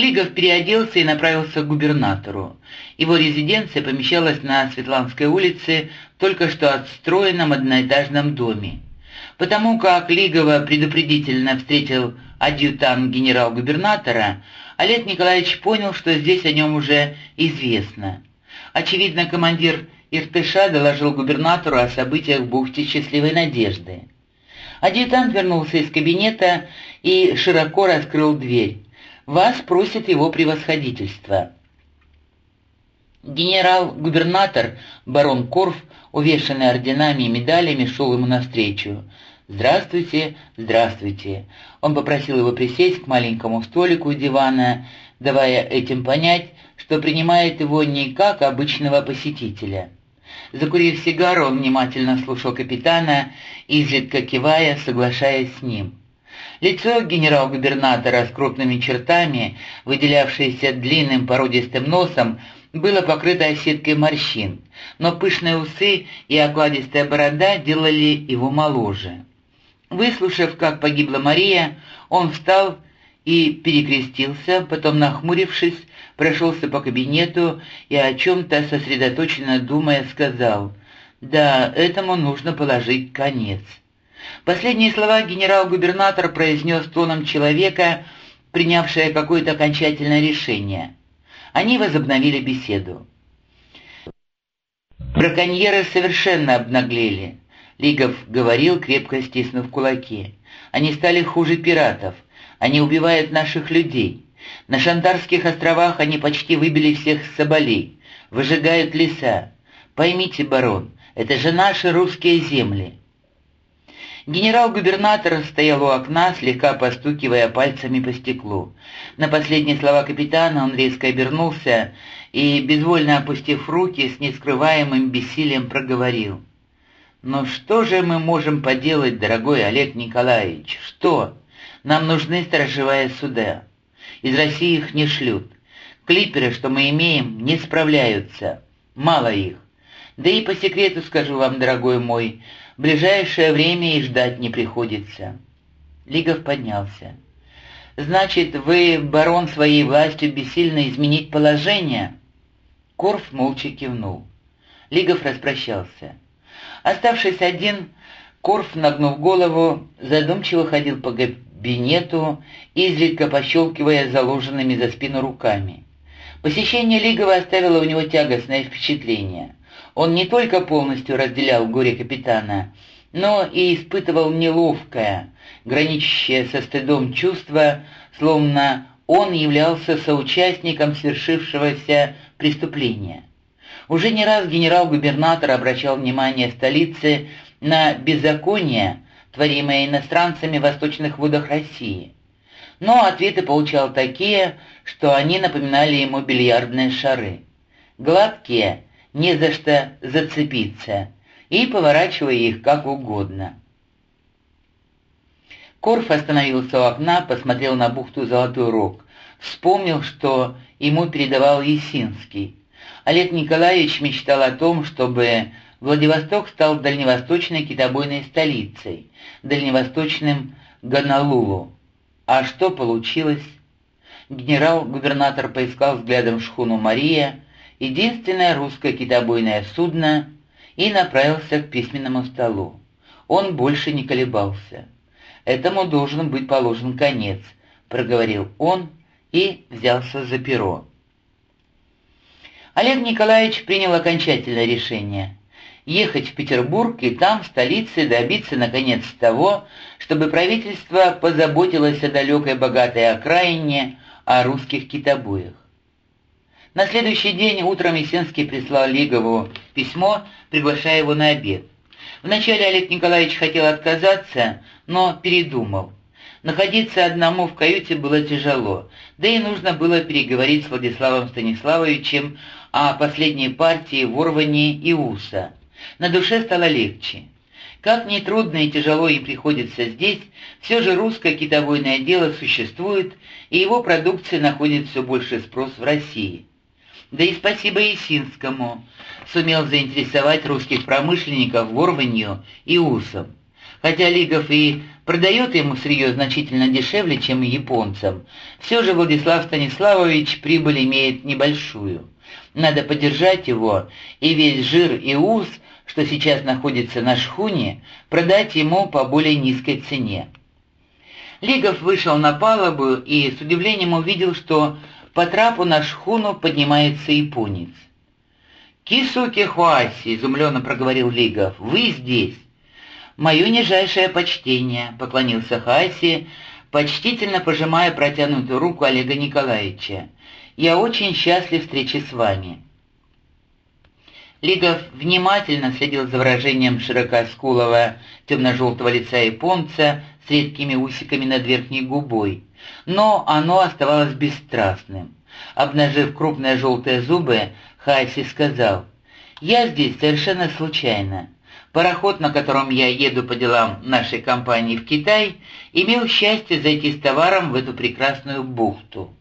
Лигов переоделся и направился к губернатору. Его резиденция помещалась на Светланской улице, только что отстроенном одноэтажном доме. Потому как Лигова предупредительно встретил адъютант генерал-губернатора, Олег Николаевич понял, что здесь о нем уже известно. Очевидно, командир Иртыша доложил губернатору о событиях в бухте Счастливой Надежды. Адъютант вернулся из кабинета и широко раскрыл дверь. «Вас просит его превосходительство». Генерал-губернатор барон Корф, увешанный орденами и медалями, шел ему навстречу. «Здравствуйте, здравствуйте». Он попросил его присесть к маленькому столику у дивана, давая этим понять, что принимает его не как обычного посетителя. Закурив сигару, он внимательно слушал капитана, изредка кивая, соглашаясь с ним. Лицо генерал-губернатора с крупными чертами, выделявшееся длинным породистым носом, было покрыто сеткой морщин, но пышные усы и окладистая борода делали его моложе. Выслушав, как погибла Мария, он встал и перекрестился, потом, нахмурившись, прошелся по кабинету и о чем-то сосредоточенно думая сказал «Да, этому нужно положить конец». Последние слова генерал-губернатор произнес тоном человека, принявшего какое-то окончательное решение. Они возобновили беседу. Браконьеры совершенно обнаглели. Лигов говорил, крепко стиснув кулаки. Они стали хуже пиратов. Они убивают наших людей. На Шантарских островах они почти выбили всех соболей, выжигают леса. Поймите, барон, это же наши русские земли. Генерал-губернатор стоял у окна, слегка постукивая пальцами по стеклу. На последние слова капитана он резко обернулся и, безвольно опустив руки, с нескрываемым бессилием проговорил. «Но что же мы можем поделать, дорогой Олег Николаевич? Что? Нам нужны сторожевая суда. Из России их не шлют. Клиперы, что мы имеем, не справляются. Мало их. Да и по секрету скажу вам, дорогой мой, ближайшее время и ждать не приходится». Лигов поднялся. «Значит, вы, барон, своей властью бессильно изменить положение?» Корф молча кивнул. Лигов распрощался. Оставшись один, Корф, нагнув голову, задумчиво ходил по кабинету, изредка пощелкивая заложенными за спину руками. Посещение Лигова оставило у него тягостное впечатление. Он не только полностью разделял горе капитана, но и испытывал неловкое, граничащее со стыдом чувство, словно он являлся соучастником свершившегося преступления. Уже не раз генерал-губернатор обращал внимание столицы на беззаконие, творимое иностранцами в восточных водах России. Но ответы получал такие, что они напоминали ему бильярдные шары. Гладкие, не за что зацепиться, и поворачивая их как угодно. Корф остановился у окна, посмотрел на бухту Золотой Рог, вспомнил, что ему передавал Есинский. Олег Николаевич мечтал о том, чтобы Владивосток стал дальневосточной китобойной столицей, дальневосточным Гонолулу. А что получилось? Генерал-губернатор поискал взглядом шхуну «Мария», единственное русское китобойное судно, и направился к письменному столу. Он больше не колебался. «Этому должен быть положен конец», — проговорил он и взялся за перо. Олег Николаевич принял окончательное решение ехать в Петербург и там, в столице, добиться, наконец, того, чтобы правительство позаботилось о далекой богатой окраине, о русских китобоях. На следующий день утром Есенский прислал Лигову письмо, приглашая его на обед. Вначале Олег Николаевич хотел отказаться, но передумал. Находиться одному в каюте было тяжело, да и нужно было переговорить с Владиславом Станиславовичем о последней партии ворвания Иуса. На душе стало легче. Как ни трудно и тяжело им приходится здесь, все же русское китобойное дело существует, и его продукция находит все больше спрос в России. Да и спасибо Есинскому, сумел заинтересовать русских промышленников ворванью и усом. Хотя Лигов и продает ему сырье значительно дешевле, чем японцам. Все же Владислав Станиславович прибыль имеет небольшую. Надо поддержать его, и весь жир и уз, что сейчас находится на шхуне, продать ему по более низкой цене. Лигов вышел на палубу и с удивлением увидел, что по трапу на шхуну поднимается японец. «Кисуки Хуаси!» — изумленно проговорил Лигов. «Вы здесь!» «Мое нижайшее почтение!» — поклонился Хаси, почтительно пожимая протянутую руку Олега Николаевича. «Я очень счастлив встрече с вами». Лигов внимательно следил за выражением широкоскулого темно-желтого лица японца с редкими усиками над верхней губой, но оно оставалось бесстрастным. Обнажив крупные желтые зубы, Хайси сказал, «Я здесь совершенно случайно. Пароход, на котором я еду по делам нашей компании в Китай, имел счастье зайти с товаром в эту прекрасную бухту».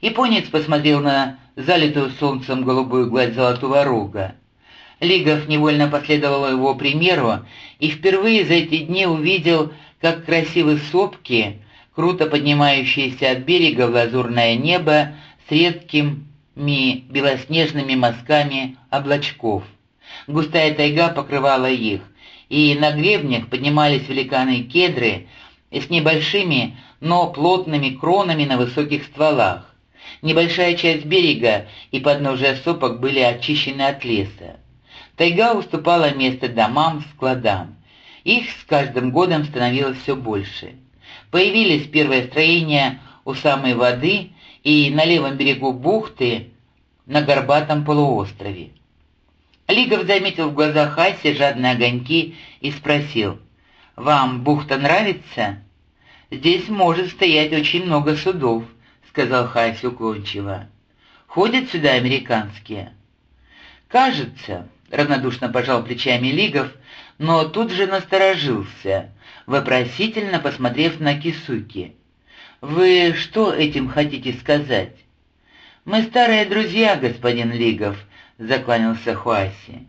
Японец посмотрел на залитую солнцем голубую гладь Золотого Рога. Лигов невольно последовал его примеру и впервые за эти дни увидел, как красивы сопки, круто поднимающиеся от берега в лазурное небо с редкими белоснежными мазками облачков. Густая тайга покрывала их, и на гребнях поднимались великаны кедры с небольшими, но плотными кронами на высоких стволах. Небольшая часть берега и подножия сопок были очищены от леса. Тайга уступала место домам, складам. Их с каждым годом становилось все больше. Появились первые строения у самой воды и на левом берегу бухты на горбатом полуострове. Лигов заметил в глазах Аси жадные огоньки и спросил, «Вам бухта нравится? Здесь может стоять очень много судов сказал Хайс уклончиво. «Ходят сюда американские?» «Кажется», — равнодушно пожал плечами Лигов, но тут же насторожился, вопросительно посмотрев на Кисуки. «Вы что этим хотите сказать?» «Мы старые друзья, господин Лигов», — закланялся Хуаси.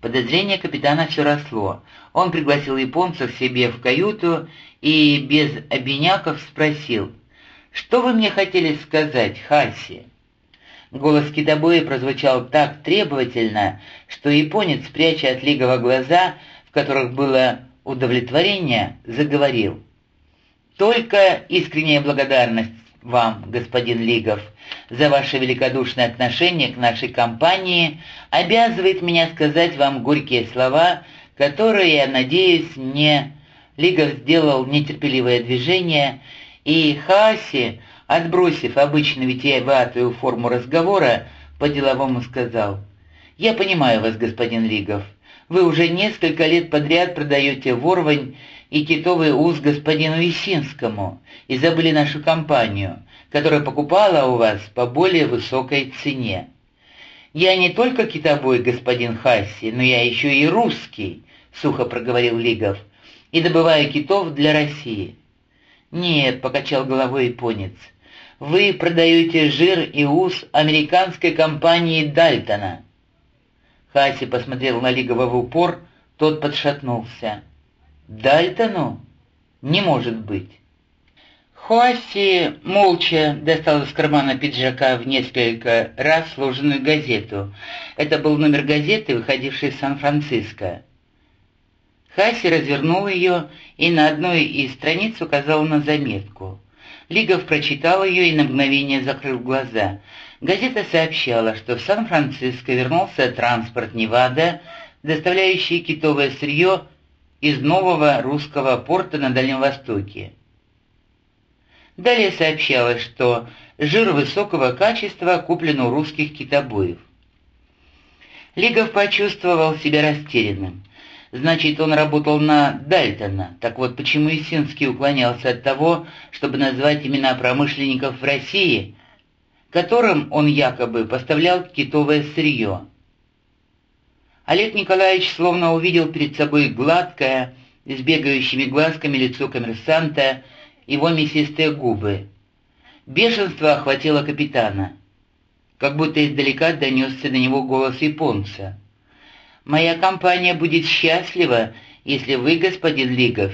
Подозрение капитана все росло. Он пригласил японцев себе в каюту и без обиняков спросил — «Что вы мне хотели сказать, Хаси?» Голос китобоя прозвучал так требовательно, что японец, пряча от Лигова глаза, которых было удовлетворение, заговорил. «Только искренняя благодарность вам, господин Лигов, за ваше великодушное отношение к нашей компании обязывает меня сказать вам горькие слова, которые, я надеюсь, мне...» Лигов сделал нетерпеливое движение — и Хаси, отбросив обычно витиеватую форму разговора, по-деловому сказал, «Я понимаю вас, господин Ригов. Вы уже несколько лет подряд продаете ворвань и китовый уз господину Исинскому и забыли нашу компанию, которая покупала у вас по более высокой цене. Я не только китобой, господин Хасси, но я еще и русский», — сухо проговорил Лигов, — «и добываю китов для России». «Нет», — покачал головой японец, — «вы продаете жир и ус американской компании Дальтона». Хаси посмотрел на Лигова в упор, тот подшатнулся. «Дальтону? Не может быть». Хуаси молча достал из кармана пиджака в несколько раз сложенную газету. Это был номер газеты, выходившей из Сан-Франциско. Хаси развернул ее и на одной из страниц указал на заметку. Лигов прочитал ее и на мгновение закрыл глаза. Газета сообщала, что в Сан-Франциско вернулся транспорт «Невада», доставляющий китовое сырье из нового русского порта на Дальнем Востоке. Далее сообщалось, что жир высокого качества куплен у русских китобоев. Лигов почувствовал себя растерянным. Значит, он работал на Дальтона. Так вот, почему Исинский уклонялся от того, чтобы назвать имена промышленников в России, которым он якобы поставлял китовое сырье? Олег Николаевич словно увидел перед собой гладкое, с бегающими глазками лицо коммерсанта, его мясистые губы. Бешенство охватило капитана. Как будто издалека донесся до него голос японца. Моя компания будет счастлива, если вы, господин Лигов,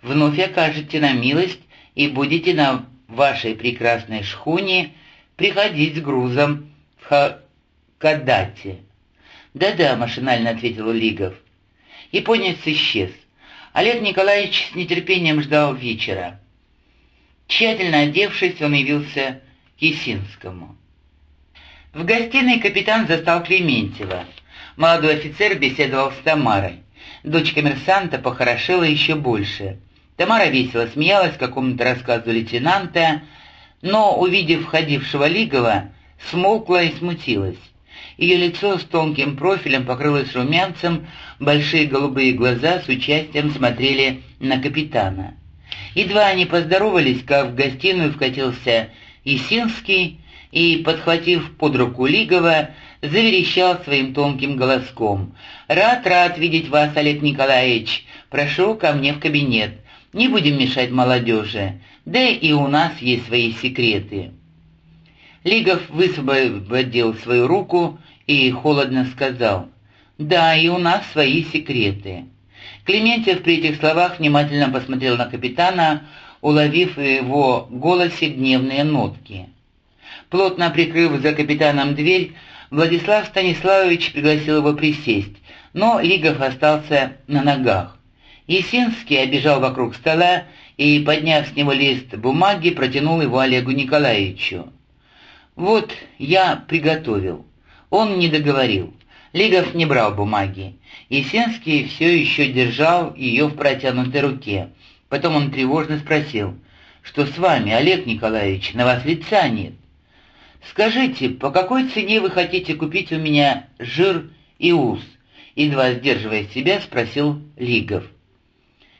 вновь окажете на милость и будете на вашей прекрасной шхуне приходить с грузом в Хакадате». «Да-да», — машинально ответил Лигов. Японец исчез. Олег Николаевич с нетерпением ждал вечера. Тщательно одевшись, он явился к Есинскому. В гостиной капитан застал Клементьева. Молодой офицер беседовал с Тамарой. Дочь коммерсанта похорошела еще больше. Тамара весело смеялась какому-то рассказу лейтенанта, но, увидев входившего Лигова, смолкла и смутилась. Ее лицо с тонким профилем покрылось румянцем, большие голубые глаза с участием смотрели на капитана. Едва они поздоровались, как в гостиную вкатился Исинский и, подхватив под руку Лигова, заверещал своим тонким голоском. «Рад, рад видеть вас, Олег Николаевич. Прошу ко мне в кабинет. Не будем мешать молодежи. Да и у нас есть свои секреты». Лигов высвободил свою руку и холодно сказал, «Да, и у нас свои секреты». Клементьев при этих словах внимательно посмотрел на капитана, уловив в его голосе гневные нотки. Плотно прикрыв за капитаном дверь, Владислав Станиславович пригласил его присесть, но Лигов остался на ногах. Есинский обежал вокруг стола и, подняв с него лист бумаги, протянул его Олегу Николаевичу. «Вот, я приготовил». Он не договорил. Лигов не брал бумаги. Есенский все еще держал ее в протянутой руке. Потом он тревожно спросил, «Что с вами, Олег Николаевич, на вас лица нет?» «Скажите, по какой цене вы хотите купить у меня жир и ус?» Едва сдерживая себя, спросил Лигов.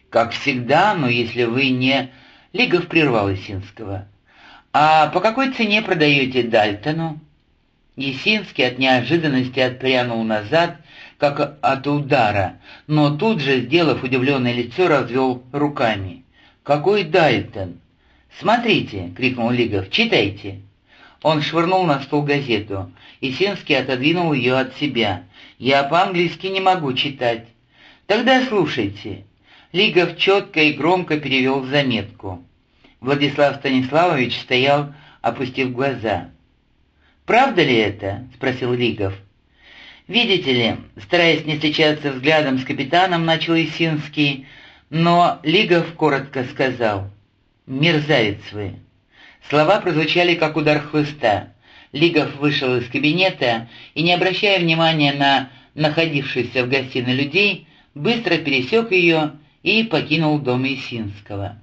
«Как всегда, но если вы не...» Лигов прервал Исинского. «А по какой цене продаете Дальтону?» Есинский от неожиданности отпрянул назад, как от удара, но тут же, сделав удивленное лицо, развел руками. «Какой Дальтон?» «Смотрите!» — крикнул Лигов. «Читайте!» Он швырнул на стол газету. Есинский отодвинул ее от себя. «Я по-английски не могу читать». «Тогда слушайте». Лигов четко и громко перевел заметку. Владислав Станиславович стоял, опустив глаза. «Правда ли это?» — спросил Лигов. «Видите ли», — стараясь не встречаться взглядом с капитаном, начал Исинский, но Лигов коротко сказал «Мерзавец вы». Слова прозвучали, как удар хлыста. Лигов вышел из кабинета и, не обращая внимания на находившихся в гостиной людей, быстро пересек ее и покинул дом Исинского.